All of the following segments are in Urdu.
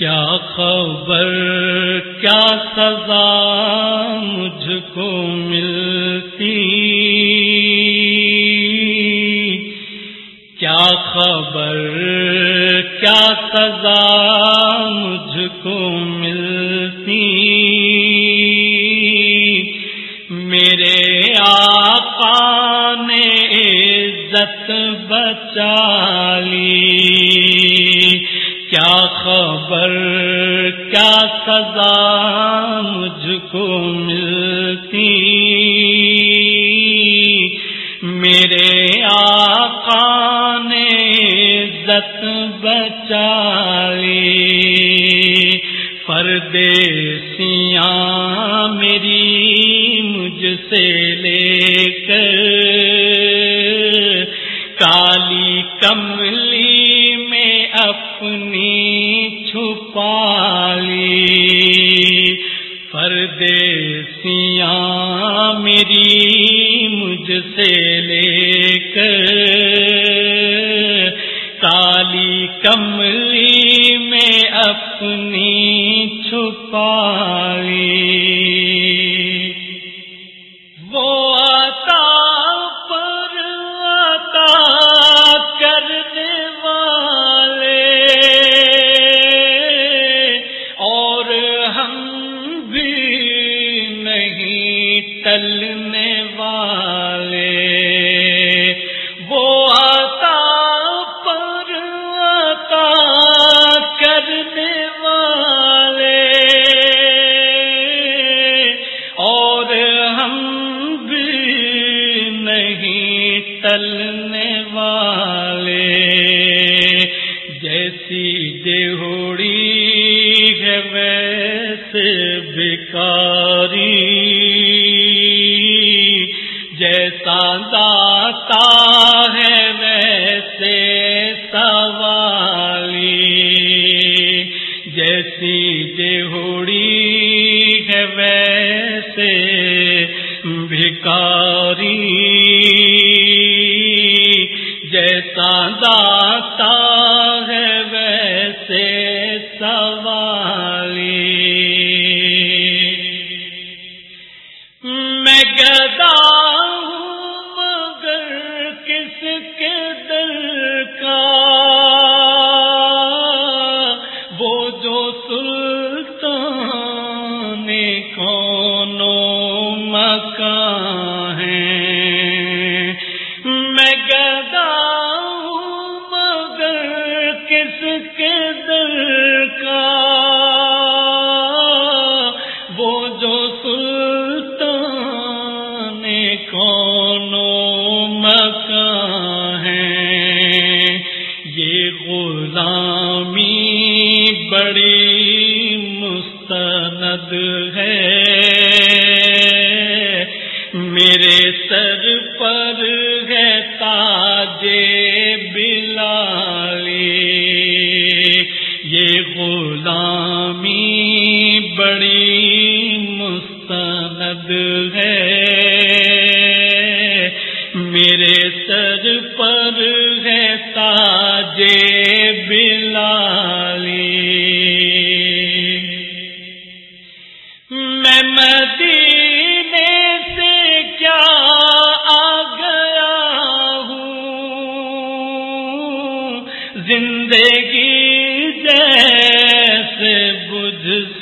کیا خبر کیا سزا مجھ کو ملتی؟ کیا خبر کیا سزا مجھ کو ملتی؟ خبر کیا سزا مجھ کو ملتی؟ میرے آقا نے عزت بچائی پردیسیاں میری مجھ سے لے کر چھپا لی پردیسیاں میری مجھ سے لے کر کالی کملی میں اپنی چھپالی۔ تلنے والے۔ وہ آتا پر آتا کرنے والے۔ اور ہم بھی نہیں تلنے والے۔ جیسی جہوڑی ہے ویسے بکاری جیسی جہوڑی ہے ویسے بھکاری۔ جیسا داتا ہے ویسے سوار سل بڑی مستند ہے۔ میرے سر پر ہے تاج بلالی۔ یہ غلامی بڑی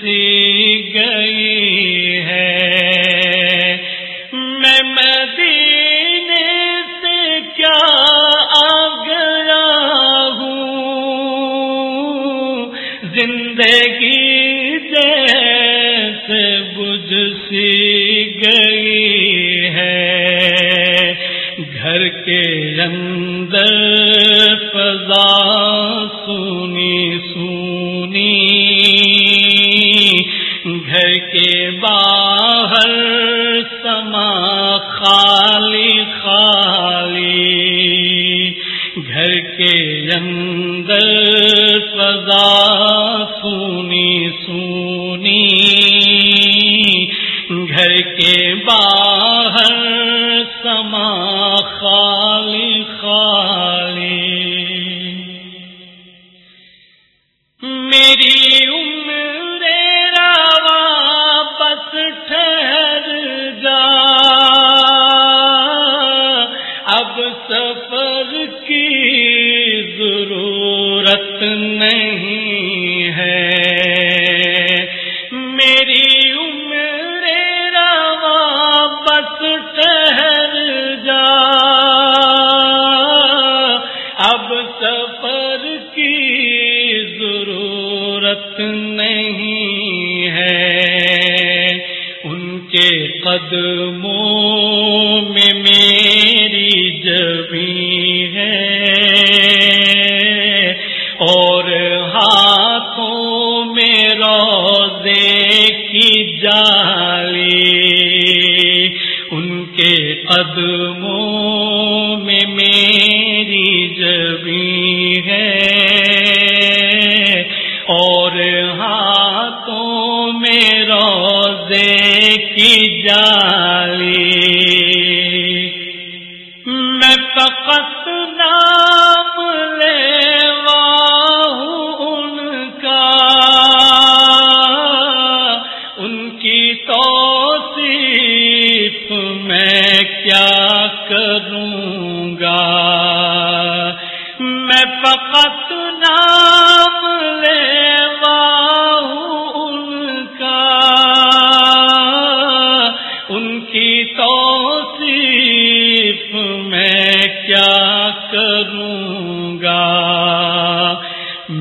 بجھ گئی ہے۔ میں مدینے سے کیا آ گیا ہوں؟ زندگی جیسے بجھ سی گئی ہے۔ گھر کے اندر فضا سونی سونی سزا سونی سونی گھر کے باہر سما خالی خالی میری عمر راوا بس ٹھہر جا اب سب ضرورت نہیں ہے۔ میری عمر روا بس ٹہر جا۔ اب سفر کی ضرورت نہیں ہے۔ ان کے قدموں ہاتھوں میں روزے کی جالی، ان کے قدموں میں میری جبی ہے۔ اور ہاتھوں میں روزے کی جالی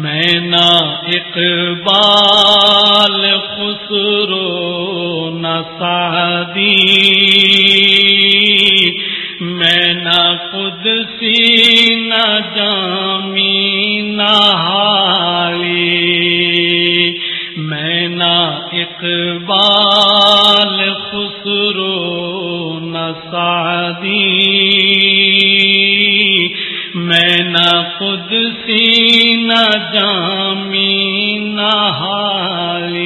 میں نہ اقبال خسرو نہ سعدی میں نہ خود سی نہ جامی نہ حالی میں نہ اقبال خسرو نہ سعدی میں نہ خود سی جامی نہاری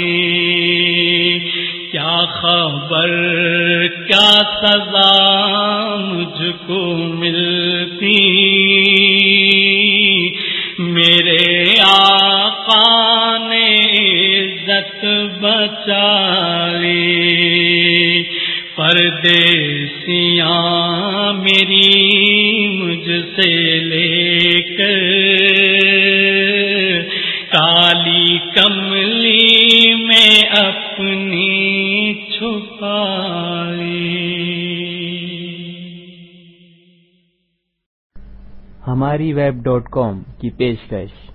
کیا خبر کیا سزا مجھ کو ملتی؟ میرے آقا کالی کملی میں اپنی چھپائی۔ ہماری ویب ڈاٹ کام کی پیشکش۔